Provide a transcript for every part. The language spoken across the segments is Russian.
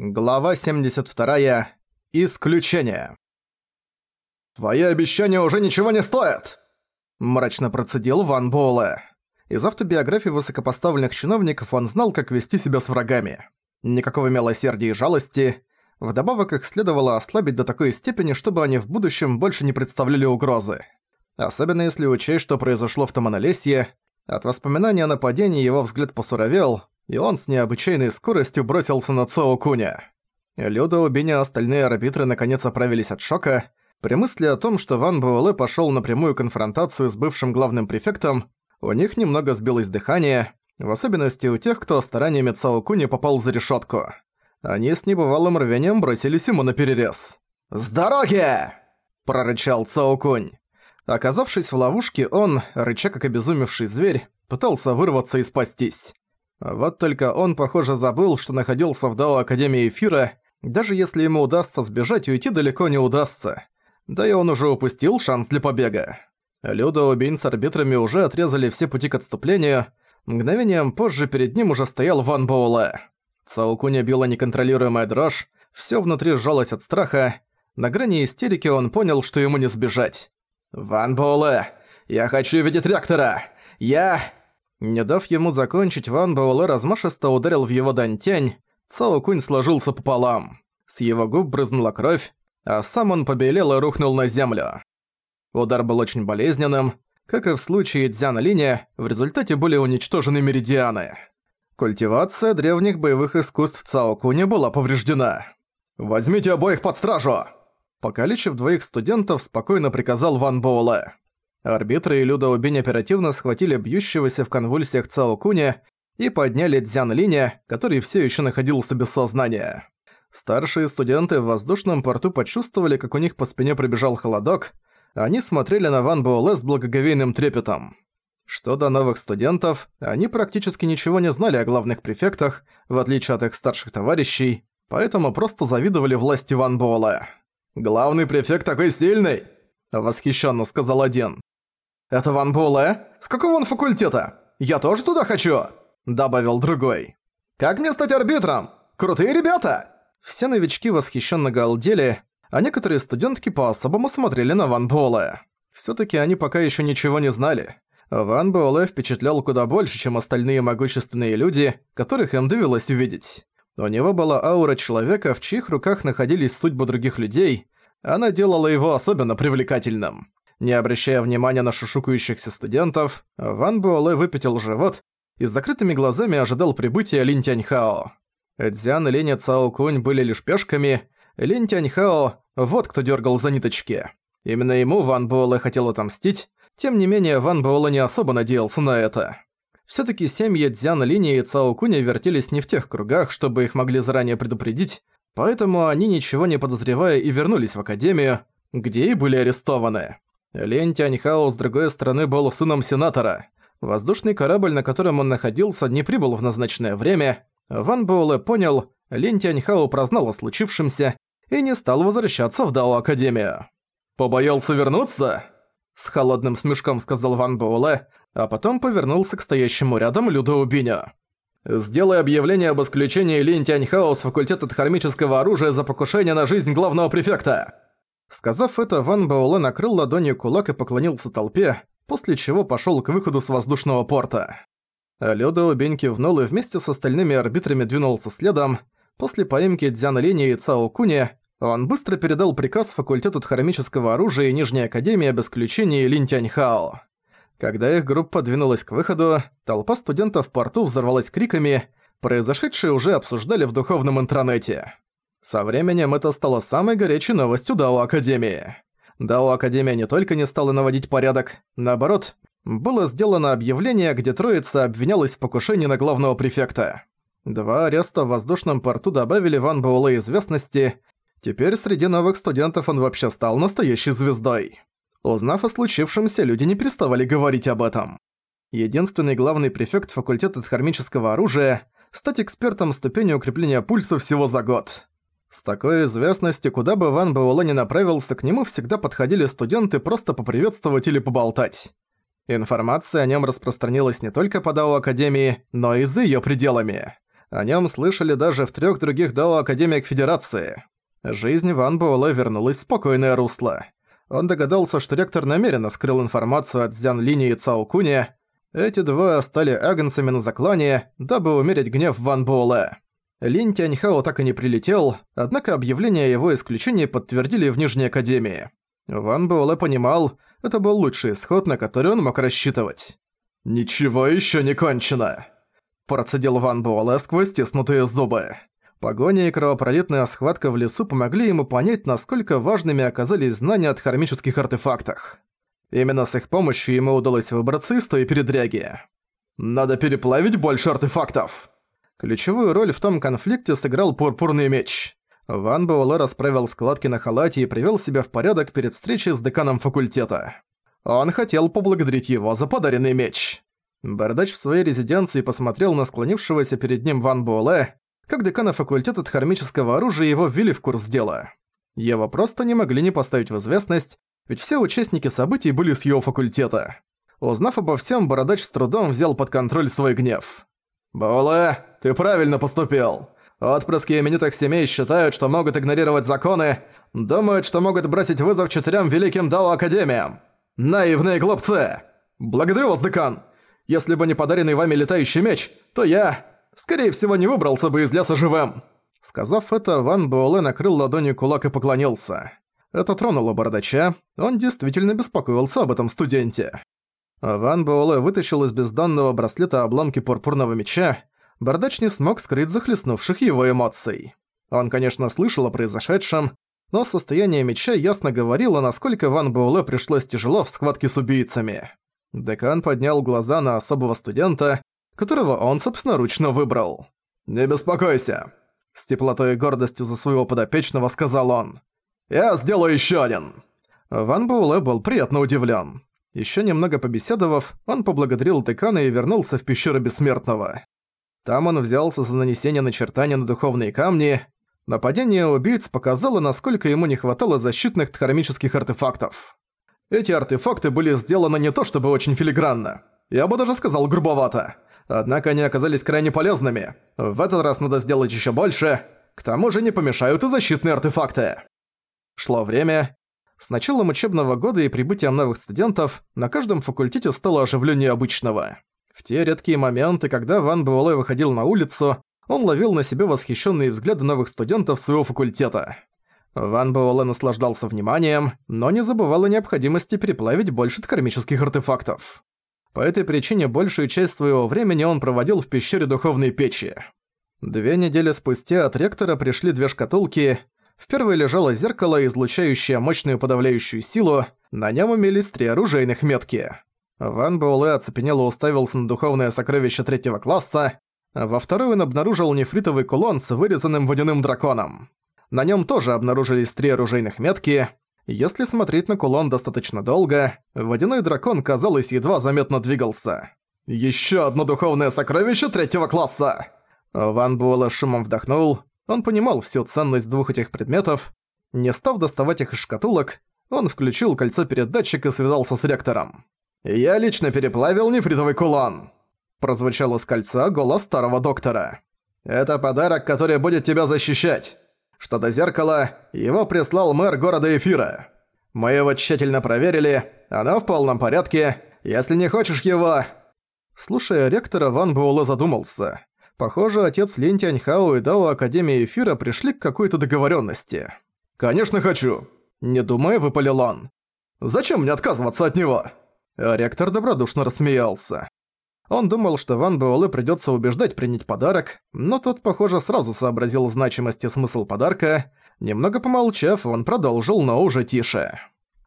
Глава 72. Исключение. «Твои обещания уже ничего не стоят!» Мрачно процедил Ван Боле. Из автобиографии высокопоставленных чиновников он знал, как вести себя с врагами. Никакого милосердия и жалости. Вдобавок их следовало ослабить до такой степени, чтобы они в будущем больше не представляли угрозы. Особенно если учесть, что произошло в Томанолесье. От воспоминания о нападении его взгляд посуровел, и он с необычайной скоростью бросился на Цао Куня. Люда, Убиня и остальные арбитры наконец оправились от шока. При мысли о том, что Ван Буэлэ пошёл на прямую конфронтацию с бывшим главным префектом, у них немного сбилось дыхание, в особенности у тех, кто стараниями Цао Куни попал за решётку. Они с небывалым рвением бросились ему на перерез. «С дороги!» – прорычал Цао Кунь. Оказавшись в ловушке, он, рыча как обезумевший зверь, пытался вырваться и спастись. Вот только он, похоже, забыл, что находился в Дао Академии Эфира, даже если ему удастся сбежать, уйти далеко не удастся. Да и он уже упустил шанс для побега. Люда Убин с арбитрами уже отрезали все пути к отступлению, мгновением позже перед ним уже стоял Ван Боула. Цаукуня била неконтролируемая дрожь, всё внутри сжалось от страха. На грани истерики он понял, что ему не сбежать. «Ван Боуле, я хочу видеть реактора! Я...» Не дав ему закончить, Ван Буэлэ размашисто ударил в его дантянь, Цао Кунь сложился пополам. С его губ брызнула кровь, а сам он побелел и рухнул на землю. Удар был очень болезненным. Как и в случае Дзяна Линя, в результате были уничтожены меридианы. Культивация древних боевых искусств Цао Куня была повреждена. «Возьмите обоих под стражу!» Покалечив двоих студентов, спокойно приказал Ван Боуле. Арбитры и Люда Убинь оперативно схватили бьющегося в конвульсиях Цао Куня и подняли Дзян Линя, который все еще находился без сознания. Старшие студенты в воздушном порту почувствовали, как у них по спине пробежал холодок, они смотрели на Ван Буэлэ с благоговейным трепетом. Что до новых студентов, они практически ничего не знали о главных префектах, в отличие от их старших товарищей, поэтому просто завидовали власти Ван Буэлэ. «Главный префект такой сильный!» – восхищенно сказал один. «Это Ван Буэлэ? С какого он факультета? Я тоже туда хочу!» Добавил другой. «Как мне стать арбитром? Крутые ребята!» Все новички восхищенно галдели, а некоторые студентки по-особому смотрели на Ван Буэлэ. Все-таки они пока еще ничего не знали. Ван Буэлэ впечатлял куда больше, чем остальные могущественные люди, которых им довелось видеть. У него была аура человека, в чьих руках находились судьбы других людей, она делала его особенно привлекательным. Не обращая внимания на шушукающихся студентов, Ван Буэлэ выпятил живот и с закрытыми глазами ожидал прибытия Лин Тяньхао. Дзян и Леня Цао Кунь были лишь пешками, Лин Тяньхао – вот кто дергал за ниточки. Именно ему Ван Буэлэ хотел отомстить, тем не менее Ван Буэлэ не особо надеялся на это. все таки семьи Дзян Линии и Цао Куня вертелись не в тех кругах, чтобы их могли заранее предупредить, поэтому они, ничего не подозревая, и вернулись в Академию, где и были арестованы. Лень Тяньхао, с другой стороны, был сыном сенатора. Воздушный корабль, на котором он находился, не прибыл в назначенное время. Ван Буэлэ понял, Лень Тяньхао прознал о случившемся и не стал возвращаться в Дао Академию. «Побоялся вернуться?» С холодным смешком сказал Ван Буэлэ, а потом повернулся к стоящему рядом Людоубиня. «Сделай объявление об исключении Линь Тяньхао с факультета тхармического оружия за покушение на жизнь главного префекта!» Сказав это, Ван Бауле накрыл ладонью кулак и поклонился толпе, после чего пошёл к выходу с воздушного порта. Алёда Бень кивнул и вместе с остальными арбитрами двинулся следом. После поимки Дзяна Лени и Цао Куни он быстро передал приказ факультету хромического оружия и Нижней Академии об исключении Лин Тяньхао. Когда их группа двинулась к выходу, толпа студентов в порту взорвалась криками, произошедшее уже обсуждали в духовном интернете. Со временем это стало самой горячей новостью Дао Академии. Дао Академия не только не стала наводить порядок, наоборот, было сделано объявление, где троица обвинялась в покушении на главного префекта. Два ареста в воздушном порту добавили Ван Буэлэ известности, теперь среди новых студентов он вообще стал настоящей звездой. Узнав о случившемся, люди не переставали говорить об этом. Единственный главный префект факультета хромического оружия стать экспертом ступени укрепления пульса всего за год. С такой известностью, куда бы Ван Буэлэ ни направился, к нему всегда подходили студенты просто поприветствовать или поболтать. Информация о нем распространилась не только по Дао Академии, но и за ее пределами. О нем слышали даже в трех других Дао Академиях Федерации. Жизнь Ван Буэлэ вернулась в спокойное русло. Он догадался, что ректор намеренно скрыл информацию от Зян Лини и Цао Куни. Эти двое стали агнцами на заклане, дабы умерить гнев Ван Буэлэ. Лин Тяньхао так и не прилетел, однако объявление о его исключении подтвердили в Нижней Академии. Ван Буэлэ понимал, это был лучший исход, на который он мог рассчитывать. «Ничего еще не кончено!» Процедил Ван Буэлэ сквозь стиснутые зубы. Погоня и кровопролитная схватка в лесу помогли ему понять, насколько важными оказались знания о хармических артефактах. Именно с их помощью ему удалось выбраться из той передряги. «Надо переплавить больше артефактов!» Ключевую роль в том конфликте сыграл пурпурный меч. Ван Буэлэ расправил складки на халате и привел себя в порядок перед встречей с деканом факультета. Он хотел поблагодарить его за подаренный меч. Бардач в своей резиденции посмотрел на склонившегося перед ним Ван Буэлэ, как декана факультета от оружия его ввели в курс дела. Его просто не могли не поставить в известность, ведь все участники событий были с его факультета. Узнав обо всем, Бородач с трудом взял под контроль свой гнев. «Буэлэ, ты правильно поступил. Отпрыски именитых семей считают, что могут игнорировать законы, думают, что могут бросить вызов четырем великим Дао-академиям. Наивные глупцы! Благодарю вас, декан! Если бы не подаренный вами летающий меч, то я, скорее всего, не выбрался бы из леса живым!» Сказав это, Ван Буэлэ накрыл ладонью кулак и поклонился. Это тронуло бородача, он действительно беспокоился об этом студенте. Ван Буэлэ вытащил из безданного браслета обломки пурпурного меча, Бардач не смог скрыть захлестнувших его эмоций. Он, конечно, слышал о произошедшем, но состояние меча ясно говорило, насколько Ван Буэлэ пришлось тяжело в схватке с убийцами. Декан поднял глаза на особого студента, которого он собственноручно выбрал. «Не беспокойся!» С теплотой и гордостью за своего подопечного сказал он. «Я сделаю еще один!» Ван Буэлэ был приятно удивлен. Еще немного побеседовав, он поблагодарил декана и вернулся в пещеру Бессмертного. Там он взялся за нанесение начертания на духовные камни. Нападение убийц показало, насколько ему не хватало защитных дхармических артефактов. Эти артефакты были сделаны не то чтобы очень филигранно. Я бы даже сказал грубовато. Однако они оказались крайне полезными. В этот раз надо сделать ещё больше. К тому же не помешают и защитные артефакты. Шло время. С началом учебного года и прибытием новых студентов на каждом факультете стало оживление обычного. В те редкие моменты, когда Ван Буэлэ выходил на улицу, он ловил на себе восхищенные взгляды новых студентов своего факультета. Ван Буэлэ наслаждался вниманием, но не забывал о необходимости переплавить больше кармических артефактов. По этой причине большую часть своего времени он проводил в пещере духовной печи. Две недели спустя от ректора пришли две шкатулки. В первой лежало зеркало, излучающее мощную подавляющую силу, на нем имелись три оружейных метки. Ван Буэлэ оцепенело уставился на духовное сокровище третьего класса, а во второй он обнаружил нефритовый кулон с вырезанным водяным драконом. На нем тоже обнаружились три оружейных метки. Если смотреть на кулон достаточно долго, водяной дракон, казалось, едва заметно двигался. Еще одно духовное сокровище третьего класса!» Ван Буэлэ шумом вдохнул. Он понимал всю ценность двух этих предметов. Не став доставать их из шкатулок, он включил кольцо передатчик и связался с ректором. «Я лично переплавил нефритовый кулон!» Прозвучал из кольца голос старого доктора. «Это подарок, который будет тебя защищать. Что до зеркала, его прислал мэр города Эфира. Мы его тщательно проверили, оно в полном порядке. Если не хочешь его...» Слушая ректора, Ван Буэлэ задумался. Похоже, отец Лин Тяньхао и Дао Академии Эфира пришли к какой-то договоренности. «Конечно хочу!» Не думай, выпалил он. «Зачем мне отказываться от него?» А ректор добродушно рассмеялся. Он думал, что Ван Буэлэ придётся убеждать принять подарок, но тот, похоже, сразу сообразил значимость и смысл подарка. Немного помолчав, он продолжил, но уже тише.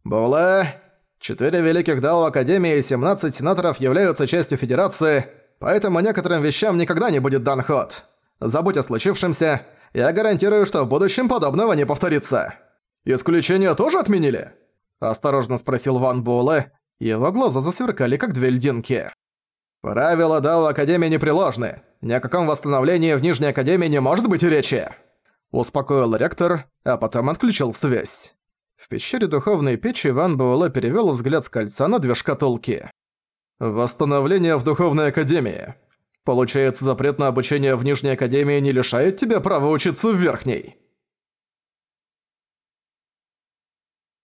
«Буэлэ, четыре великих Дао Академии и 17 сенаторов являются частью Федерации, поэтому некоторым вещам никогда не будет дан ход. Забудь о случившемся, я гарантирую, что в будущем подобного не повторится». Исключение тоже отменили?» – осторожно спросил Ван Буэлэ, его глаза засверкали, как две льдинки. «Правила Дао Академии непреложны. Ни о каком восстановлении в Нижней Академии не может быть речи!» Успокоил ректор, а потом отключил связь. В пещере духовной печи Ван Буэлэ перевёл взгляд с кольца на две шкатулки. «Восстановление в Духовной Академии. Получается, запрет на обучение в Нижней Академии не лишает тебя права учиться в Верхней.